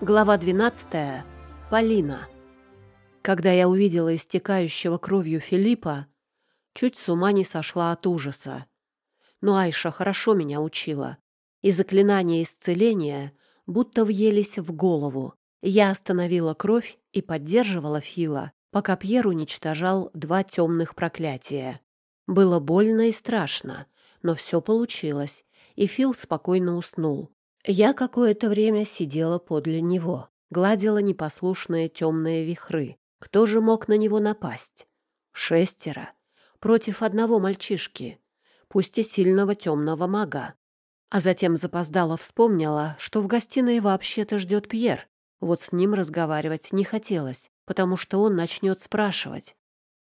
Глава 12. Полина. Когда я увидела истекающего кровью Филиппа, чуть с ума не сошла от ужаса. Но Айша хорошо меня учила, и заклинания исцеления будто въелись в голову. Я остановила кровь и поддерживала Фила, пока Пьер уничтожал два темных проклятия. Было больно и страшно, но все получилось, и Фил спокойно уснул. Я какое-то время сидела подле него, гладила непослушные темные вихры. Кто же мог на него напасть? Шестеро. Против одного мальчишки, пусть и сильного темного мага. А затем запоздала вспомнила, что в гостиной вообще-то ждет Пьер. Вот с ним разговаривать не хотелось, потому что он начнет спрашивать.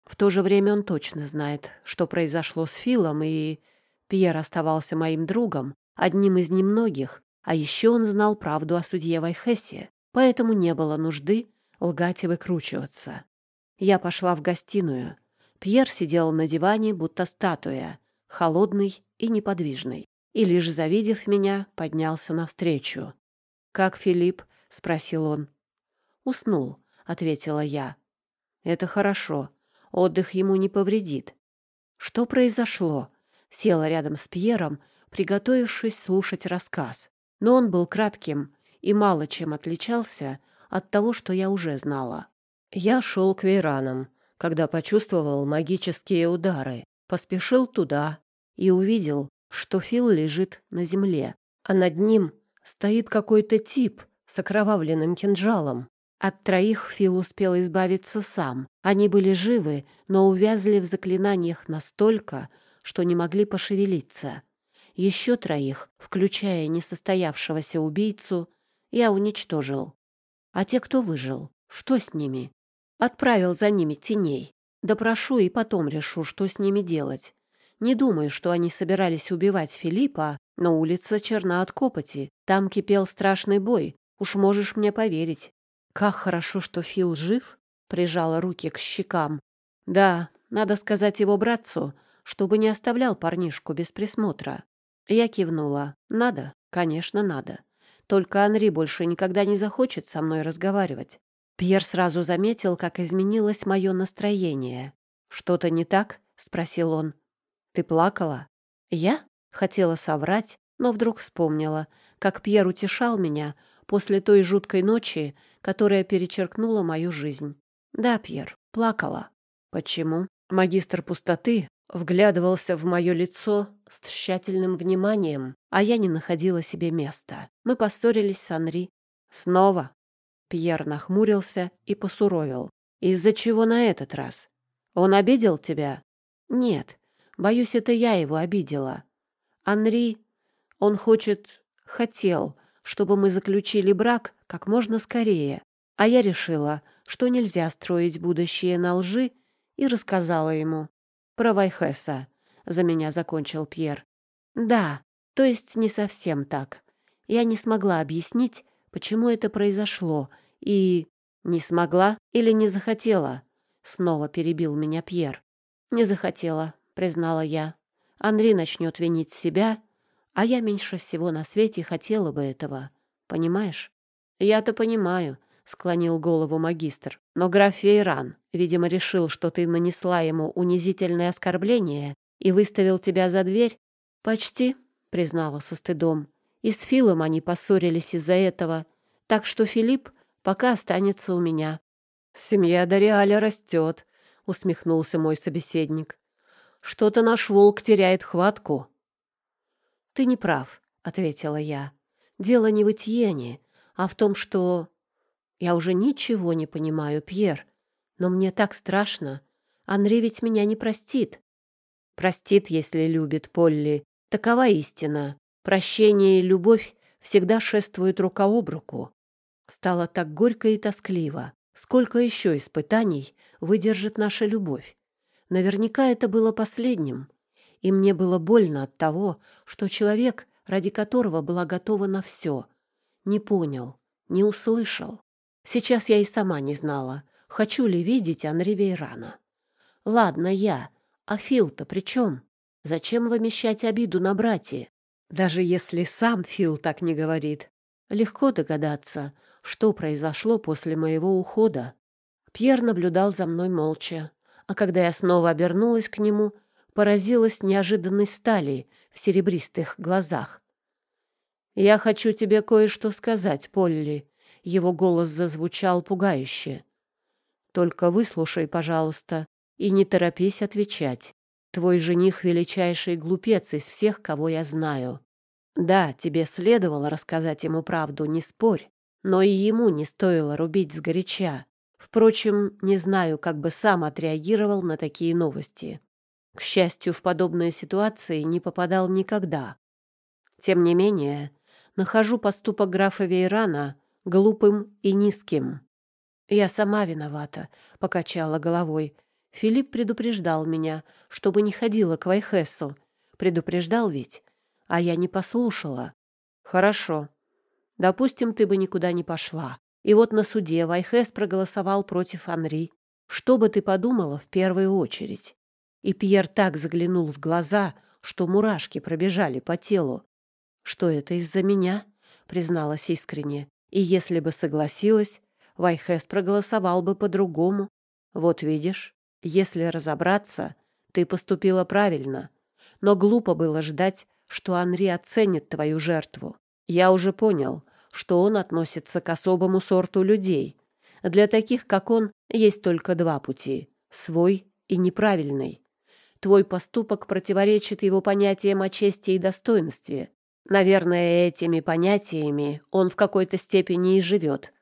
В то же время он точно знает, что произошло с Филом, и Пьер оставался моим другом, одним из немногих, а еще он знал правду о судье Вайхесе, поэтому не было нужды лгать и выкручиваться. Я пошла в гостиную. Пьер сидел на диване, будто статуя, холодный и неподвижный, и, лишь завидев меня, поднялся навстречу. «Как Филипп?» — спросил он. «Уснул», — ответила я. «Это хорошо. Отдых ему не повредит». «Что произошло?» Села рядом с Пьером, приготовившись слушать рассказ но он был кратким и мало чем отличался от того, что я уже знала. Я шел к Вейранам, когда почувствовал магические удары, поспешил туда и увидел, что Фил лежит на земле, а над ним стоит какой-то тип с окровавленным кинжалом. От троих Фил успел избавиться сам. Они были живы, но увязли в заклинаниях настолько, что не могли пошевелиться. Еще троих, включая несостоявшегося убийцу, я уничтожил. А те, кто выжил, что с ними? Отправил за ними теней. Допрошу и потом решу, что с ними делать. Не думаю, что они собирались убивать Филиппа, но улица черна от копоти. Там кипел страшный бой. Уж можешь мне поверить. Как хорошо, что Фил жив, прижала руки к щекам. Да, надо сказать его братцу, чтобы не оставлял парнишку без присмотра. Я кивнула. «Надо, конечно, надо. Только Анри больше никогда не захочет со мной разговаривать». Пьер сразу заметил, как изменилось мое настроение. «Что-то не так?» — спросил он. «Ты плакала?» «Я?» — хотела соврать, но вдруг вспомнила, как Пьер утешал меня после той жуткой ночи, которая перечеркнула мою жизнь. «Да, Пьер, плакала». «Почему?» Магистр пустоты вглядывался в мое лицо с тщательным вниманием, а я не находила себе места. Мы поссорились с Анри. Снова. Пьер нахмурился и посуровил. Из-за чего на этот раз? Он обидел тебя? Нет. Боюсь, это я его обидела. Анри, он хочет, хотел, чтобы мы заключили брак как можно скорее. А я решила, что нельзя строить будущее на лжи, и рассказала ему. Про Вайхеса. За меня закончил Пьер. Да, то есть не совсем так. Я не смогла объяснить, почему это произошло, и... Не смогла или не захотела? Снова перебил меня Пьер. Не захотела, признала я. Анри начнет винить себя, а я меньше всего на свете хотела бы этого. Понимаешь? Я-то понимаю, склонил голову магистр. Но граф Фейран, видимо, решил, что ты нанесла ему унизительное оскорбление и выставил тебя за дверь. Почти, признала со стыдом. И с Филом они поссорились из-за этого, так что Филипп пока останется у меня. Семья Дориаля растет, усмехнулся мой собеседник. Что-то наш волк теряет хватку. Ты не прав, ответила я. Дело не в Этьене, а в том, что я уже ничего не понимаю, Пьер. Но мне так страшно. Анри ведь меня не простит. Простит, если любит Полли. Такова истина. Прощение и любовь всегда шествуют рука об руку. Стало так горько и тоскливо. Сколько еще испытаний выдержит наша любовь? Наверняка это было последним. И мне было больно от того, что человек, ради которого была готова на все, не понял, не услышал. Сейчас я и сама не знала, хочу ли видеть Анри Вейрана. Ладно, я. А Фил-то при чем? Зачем вымещать обиду на брате? Даже если сам Фил так не говорит. Легко догадаться, что произошло после моего ухода. Пьер наблюдал за мной молча, а когда я снова обернулась к нему, поразилась неожиданной стали в серебристых глазах. «Я хочу тебе кое-что сказать, Полли», — его голос зазвучал пугающе. «Только выслушай, пожалуйста, и не торопись отвечать. Твой жених — величайший глупец из всех, кого я знаю. Да, тебе следовало рассказать ему правду, не спорь, но и ему не стоило рубить сгоряча. Впрочем, не знаю, как бы сам отреагировал на такие новости. К счастью, в подобные ситуации не попадал никогда. Тем не менее, нахожу поступок графа Вейрана глупым и низким. «Я сама виновата», — покачала головой. Филипп предупреждал меня, чтобы не ходила к Вайхесу. Предупреждал ведь, а я не послушала. Хорошо. Допустим, ты бы никуда не пошла. И вот на суде Вайхес проголосовал против Анри. Что бы ты подумала в первую очередь? И Пьер так заглянул в глаза, что мурашки пробежали по телу. Что это из-за меня? Призналась искренне. И если бы согласилась, Вайхес проголосовал бы по-другому. Вот видишь, если разобраться, ты поступила правильно. Но глупо было ждать, что Анри оценит твою жертву. Я уже понял, что он относится к особому сорту людей. Для таких, как он, есть только два пути — свой и неправильный. Твой поступок противоречит его понятиям о чести и достоинстве. Наверное, этими понятиями он в какой-то степени и живет.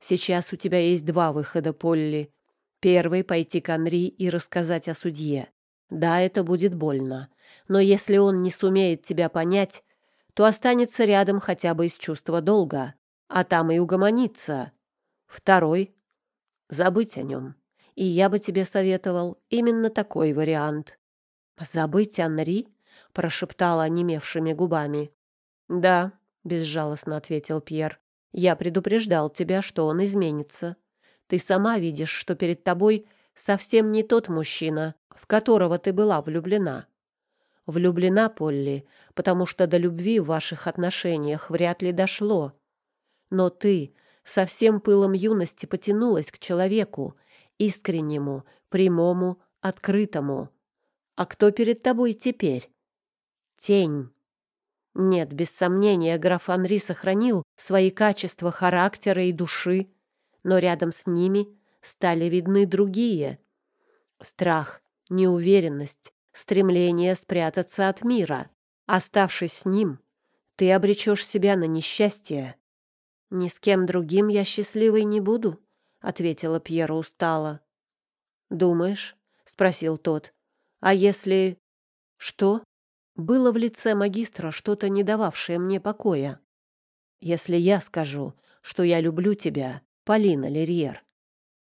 Сейчас у тебя есть два выхода, Полли. Первый — пойти к Анри и рассказать о судье. Да, это будет больно. Но если он не сумеет тебя понять, то останется рядом хотя бы из чувства долга, а там и угомонится. Второй — забыть о нем. И я бы тебе советовал именно такой вариант. «Забыть Анри?» — прошептала онемевшими губами. «Да», — безжалостно ответил Пьер. «Я предупреждал тебя, что он изменится. Ты сама видишь, что перед тобой совсем не тот мужчина, в которого ты была влюблена. Влюблена, Полли, потому что до любви в ваших отношениях вряд ли дошло. Но ты со всем пылом юности потянулась к человеку, искреннему, прямому, открытому. А кто перед тобой теперь? Тень. Нет, без сомнения, граф Анри сохранил свои качества характера и души, но рядом с ними стали видны другие. Страх, неуверенность, стремление спрятаться от мира. Оставшись с ним, ты обречешь себя на несчастье. «Ни с кем другим я счастливой не буду», — ответила Пьера устало. «Думаешь?» — спросил тот. «А если...» «Что?» Было в лице магистра что-то, не дававшее мне покоя. «Если я скажу, что я люблю тебя, Полина Лерьер».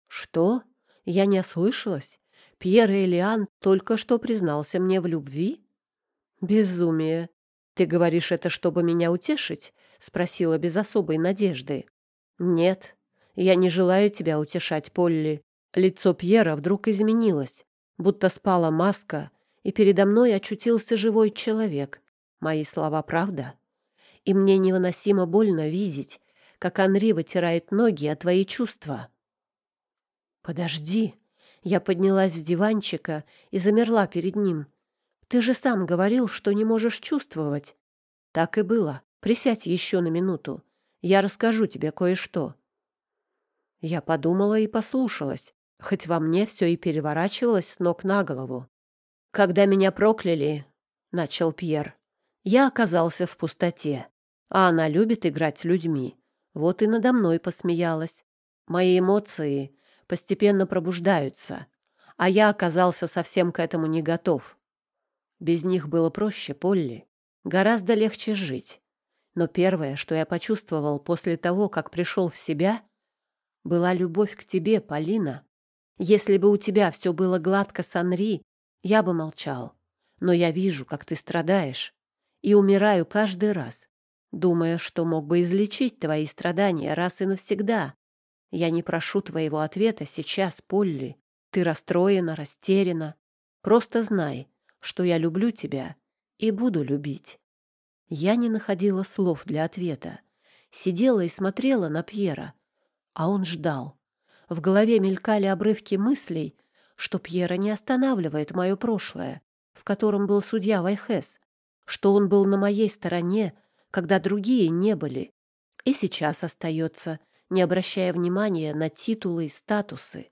«Что?» Я не ослышалась. Пьер Элиан только что признался мне в любви? Безумие. Ты говоришь это, чтобы меня утешить? спросила без особой надежды. Нет, я не желаю тебя утешать, Полли. Лицо Пьера вдруг изменилось, будто спала маска, и передо мной очутился живой человек. Мои слова правда? И мне невыносимо больно видеть, как Анри вытирает ноги о твои чувства. Подожди, я поднялась с диванчика и замерла перед ним. «Ты же сам говорил, что не можешь чувствовать». «Так и было. Присядь еще на минуту. Я расскажу тебе кое-что». Я подумала и послушалась, хоть во мне все и переворачивалось с ног на голову. «Когда меня прокляли», — начал Пьер, — «я оказался в пустоте, а она любит играть людьми. Вот и надо мной посмеялась. Мои эмоции постепенно пробуждаются, а я оказался совсем к этому не готов. Без них было проще, Полли, гораздо легче жить. Но первое, что я почувствовал после того, как пришел в себя, была любовь к тебе, Полина. Если бы у тебя все было гладко с Анри, я бы молчал. Но я вижу, как ты страдаешь, и умираю каждый раз, думая, что мог бы излечить твои страдания раз и навсегда. Я не прошу твоего ответа сейчас, Полли. Ты расстроена, растеряна. Просто знай, что я люблю тебя и буду любить. Я не находила слов для ответа. Сидела и смотрела на Пьера, а он ждал. В голове мелькали обрывки мыслей, что Пьера не останавливает мое прошлое, в котором был судья Вайхес, что он был на моей стороне, когда другие не были, и сейчас остается, не обращая внимания на титулы и статусы.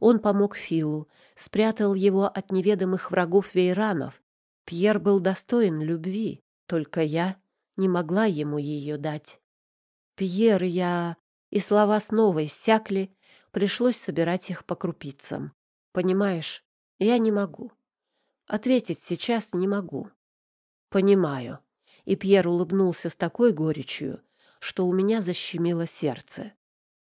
Он помог Филу, спрятал его от неведомых врагов Вейранов. Пьер был достоин любви, только я не могла ему ее дать. «Пьер, я...» И слова снова иссякли, пришлось собирать их по крупицам. «Понимаешь, я не могу. Ответить сейчас не могу». «Понимаю». И Пьер улыбнулся с такой горечью, что у меня защемило сердце.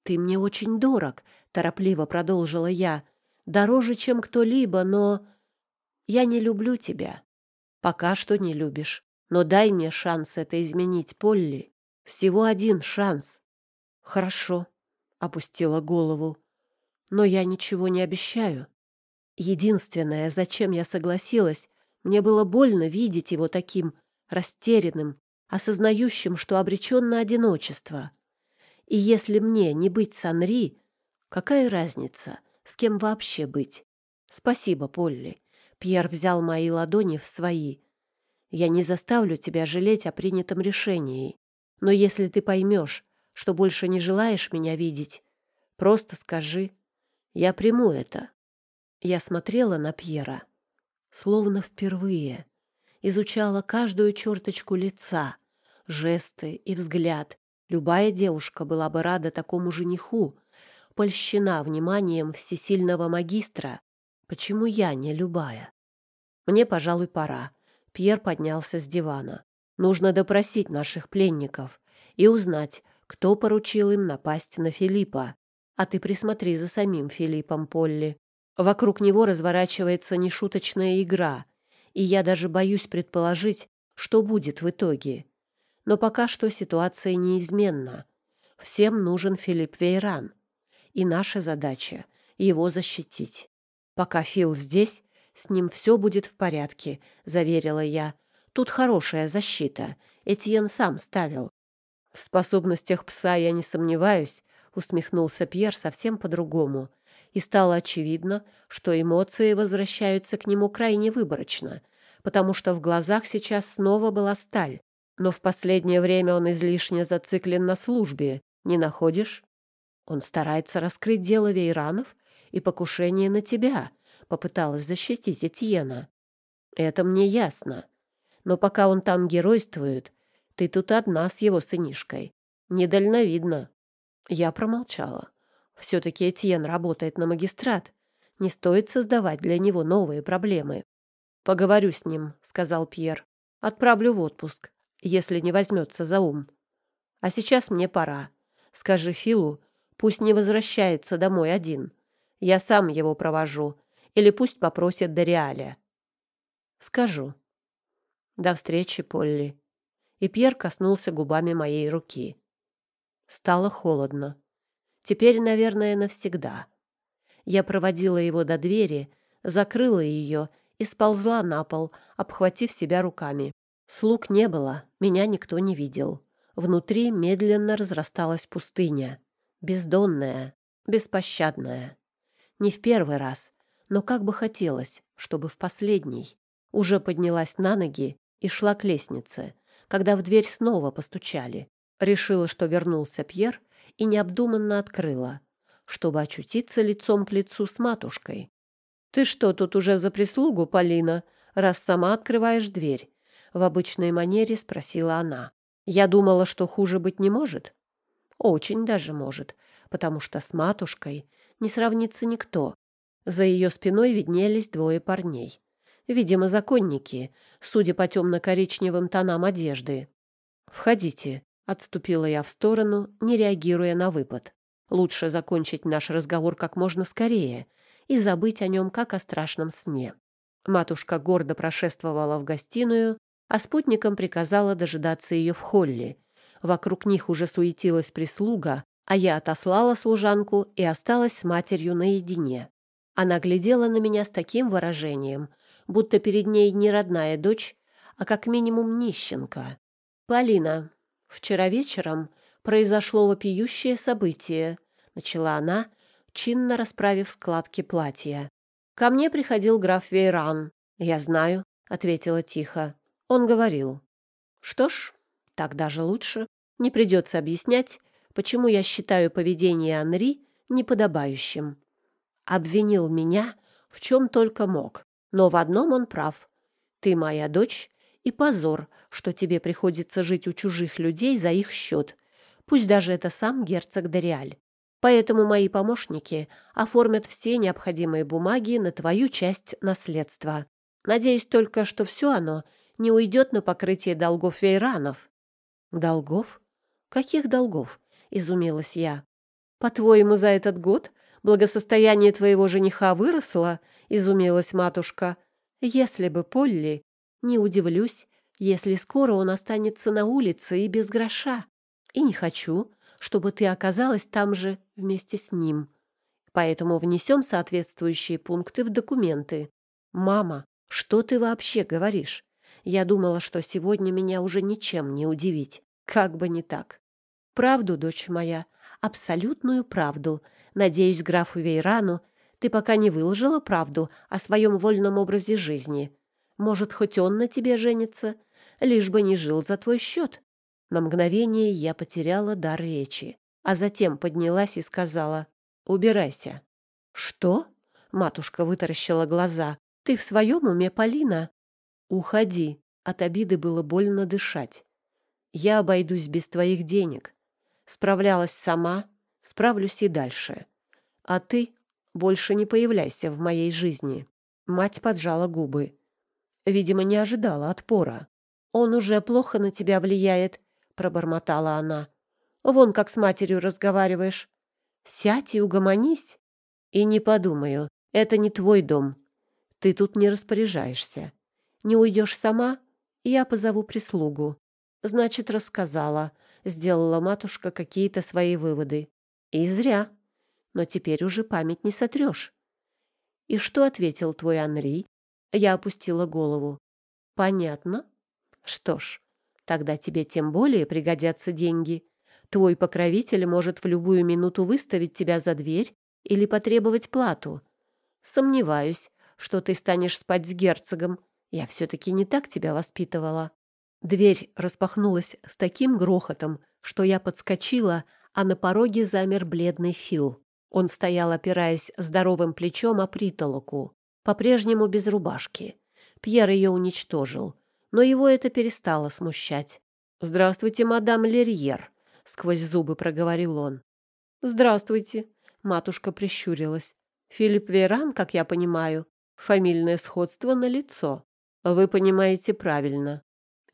«Ты мне очень дорог», — торопливо продолжила я. «Дороже, чем кто-либо, но...» «Я не люблю тебя. Пока что не любишь. Но дай мне шанс это изменить, Полли. Всего один шанс». «Хорошо», — опустила голову. «Но я ничего не обещаю. Единственное, зачем я согласилась, мне было больно видеть его таким растерянным, осознающим, что обречен на одиночество. И если мне не быть с Анри, какая разница, с кем вообще быть? Спасибо, Полли. Пьер взял мои ладони в свои. Я не заставлю тебя жалеть о принятом решении. Но если ты поймешь, что больше не желаешь меня видеть, просто скажи. Я приму это. Я смотрела на Пьера, словно впервые, изучала каждую черточку лица, жесты и взгляд, Любая девушка была бы рада такому жениху, польщена вниманием всесильного магистра. Почему я не любая? Мне, пожалуй, пора. Пьер поднялся с дивана. Нужно допросить наших пленников и узнать, кто поручил им напасть на Филиппа. А ты присмотри за самим Филиппом Полли. Вокруг него разворачивается нешуточная игра, и я даже боюсь предположить, что будет в итоге. Но пока что ситуация неизменна. Всем нужен Филипп Вейран. И наша задача — его защитить. Пока Фил здесь, с ним все будет в порядке, — заверила я. Тут хорошая защита. Этьен сам ставил. В способностях пса я не сомневаюсь, — усмехнулся Пьер совсем по-другому. И стало очевидно, что эмоции возвращаются к нему крайне выборочно, потому что в глазах сейчас снова была сталь. Но в последнее время он излишне зациклен на службе, не находишь? Он старается раскрыть дело Вейранов и покушение на тебя, попыталась защитить Этьена. Это мне ясно. Но пока он там геройствует, ты тут одна с его сынишкой. Недальновидно. Я промолчала. Все-таки Этьен работает на магистрат. Не стоит создавать для него новые проблемы. «Поговорю с ним», — сказал Пьер. «Отправлю в отпуск если не возьмется за ум. А сейчас мне пора. Скажи Филу, пусть не возвращается домой один. Я сам его провожу. Или пусть попросит Дориаля. Скажу. До встречи, Полли. И Пьер коснулся губами моей руки. Стало холодно. Теперь, наверное, навсегда. Я проводила его до двери, закрыла ее и сползла на пол, обхватив себя руками. Слуг не было, меня никто не видел. Внутри медленно разрасталась пустыня. Бездонная, беспощадная. Не в первый раз, но как бы хотелось, чтобы в последний. Уже поднялась на ноги и шла к лестнице, когда в дверь снова постучали. Решила, что вернулся Пьер, и необдуманно открыла, чтобы очутиться лицом к лицу с матушкой. «Ты что тут уже за прислугу, Полина, раз сама открываешь дверь?» в обычной манере спросила она. Я думала, что хуже быть не может. Очень даже может, потому что с матушкой не сравнится никто. За ее спиной виднелись двое парней. Видимо, законники, судя по темно-коричневым тонам одежды. «Входите», — отступила я в сторону, не реагируя на выпад. «Лучше закончить наш разговор как можно скорее и забыть о нем, как о страшном сне». Матушка гордо прошествовала в гостиную, а спутникам приказала дожидаться ее в холле. Вокруг них уже суетилась прислуга, а я отослала служанку и осталась с матерью наедине. Она глядела на меня с таким выражением, будто перед ней не родная дочь, а как минимум нищенка. «Полина, вчера вечером произошло вопиющее событие, начала она, чинно расправив складки платья. Ко мне приходил граф Вейран. Я знаю, ответила тихо. Он говорил. Что ж, так даже лучше. Не придется объяснять, почему я считаю поведение Анри неподобающим. Обвинил меня в чем только мог, но в одном он прав. Ты моя дочь, и позор, что тебе приходится жить у чужих людей за их счет, пусть даже это сам герцог Дориаль. Поэтому мои помощники оформят все необходимые бумаги на твою часть наследства. Надеюсь только, что все оно не уйдет на покрытие долгов Вейранов. Долгов? Каких долгов? Изумилась я. По-твоему, за этот год благосостояние твоего жениха выросло? Изумилась матушка. Если бы Полли, не удивлюсь, если скоро он останется на улице и без гроша. И не хочу, чтобы ты оказалась там же вместе с ним. Поэтому внесем соответствующие пункты в документы. Мама, что ты вообще говоришь? Я думала, что сегодня меня уже ничем не удивить. Как бы не так. Правду, дочь моя, абсолютную правду. Надеюсь, графу Вейрану ты пока не выложила правду о своем вольном образе жизни. Может, хоть он на тебе женится, лишь бы не жил за твой счет. На мгновение я потеряла дар речи, а затем поднялась и сказала «Убирайся». «Что?» — матушка вытаращила глаза. «Ты в своем уме, Полина?» «Уходи». От обиды было больно дышать. «Я обойдусь без твоих денег. Справлялась сама, справлюсь и дальше. А ты больше не появляйся в моей жизни». Мать поджала губы. Видимо, не ожидала отпора. «Он уже плохо на тебя влияет», — пробормотала она. «Вон как с матерью разговариваешь. Сядь и угомонись». «И не подумаю, это не твой дом. Ты тут не распоряжаешься. Не уйдешь сама, я позову прислугу». «Значит, рассказала», — сделала матушка какие-то свои выводы. «И зря. Но теперь уже память не сотрешь». «И что ответил твой Анри?» Я опустила голову. «Понятно. Что ж, тогда тебе тем более пригодятся деньги. Твой покровитель может в любую минуту выставить тебя за дверь или потребовать плату. Сомневаюсь, что ты станешь спать с герцогом. Я все-таки не так тебя воспитывала». Дверь распахнулась с таким грохотом, что я подскочила, а на пороге замер бледный Фил. Он стоял, опираясь здоровым плечом о притолоку, по-прежнему без рубашки. Пьер ее уничтожил, но его это перестало смущать. «Здравствуйте, мадам Лерьер», — сквозь зубы проговорил он. «Здравствуйте», — матушка прищурилась. «Филипп Веран, как я понимаю, фамильное сходство на лицо. Вы понимаете правильно.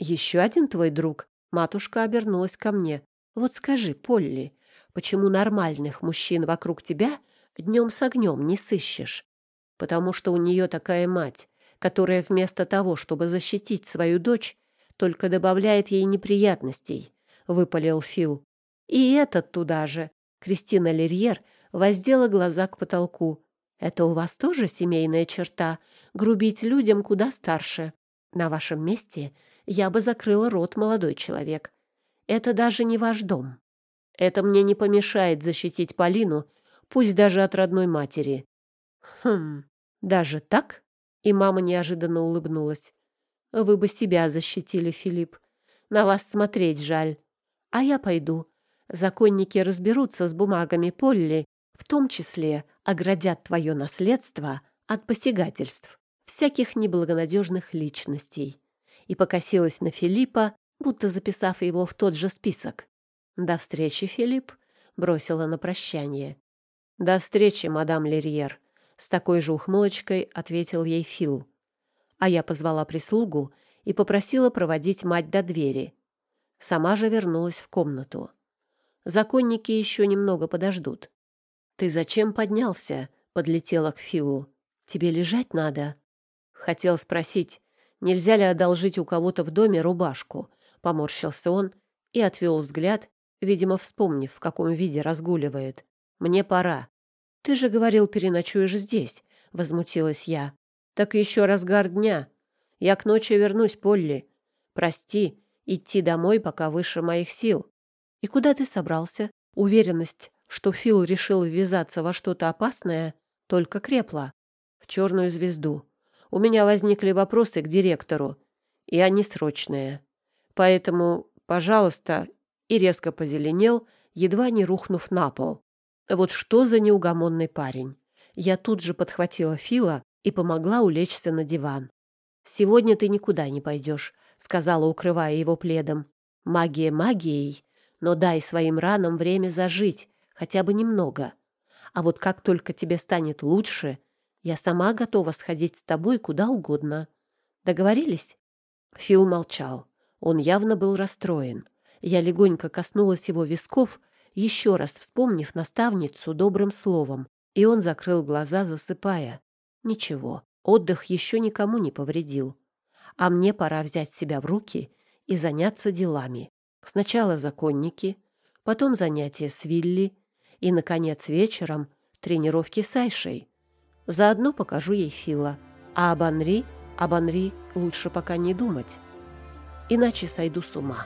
«Еще один твой друг?» Матушка обернулась ко мне. «Вот скажи, Полли, почему нормальных мужчин вокруг тебя днем с огнем не сыщешь? Потому что у нее такая мать, которая вместо того, чтобы защитить свою дочь, только добавляет ей неприятностей», — выпалил Фил. «И этот туда же». Кристина Лерьер воздела глаза к потолку. «Это у вас тоже семейная черта — грубить людям куда старше. На вашем месте я бы закрыла рот, молодой человек. Это даже не ваш дом. Это мне не помешает защитить Полину, пусть даже от родной матери. Хм, даже так? И мама неожиданно улыбнулась. Вы бы себя защитили, Филипп. На вас смотреть жаль. А я пойду. Законники разберутся с бумагами Полли, в том числе оградят твое наследство от посягательств всяких неблагонадежных личностей и покосилась на Филиппа, будто записав его в тот же список. «До встречи, Филипп», — бросила на прощание. «До встречи, мадам Лерьер», — с такой же ухмылочкой ответил ей Фил. А я позвала прислугу и попросила проводить мать до двери. Сама же вернулась в комнату. Законники еще немного подождут. «Ты зачем поднялся?» — подлетела к Филу. «Тебе лежать надо». Хотел спросить, Нельзя ли одолжить у кого-то в доме рубашку? Поморщился он и отвел взгляд, видимо, вспомнив, в каком виде разгуливает. Мне пора. Ты же говорил, переночуешь здесь, возмутилась я. Так еще разгар дня. Я к ночи вернусь, Полли. Прости, идти домой пока выше моих сил. И куда ты собрался? Уверенность, что Фил решил ввязаться во что-то опасное, только крепла. В черную звезду. У меня возникли вопросы к директору, и они срочные. Поэтому, пожалуйста, и резко позеленел, едва не рухнув на пол. Вот что за неугомонный парень. Я тут же подхватила Фила и помогла улечься на диван. «Сегодня ты никуда не пойдешь», — сказала, укрывая его пледом. «Магия магией, но дай своим ранам время зажить, хотя бы немного. А вот как только тебе станет лучше, я сама готова сходить с тобой куда угодно. Договорились?» Фил молчал. Он явно был расстроен. Я легонько коснулась его висков, еще раз вспомнив наставницу добрым словом, и он закрыл глаза, засыпая. Ничего, отдых еще никому не повредил. А мне пора взять себя в руки и заняться делами. Сначала законники, потом занятия с Вилли и, наконец, вечером тренировки с Айшей. Заодно покажу ей Фила. А об Анри, об Анри лучше пока не думать, иначе сойду с ума.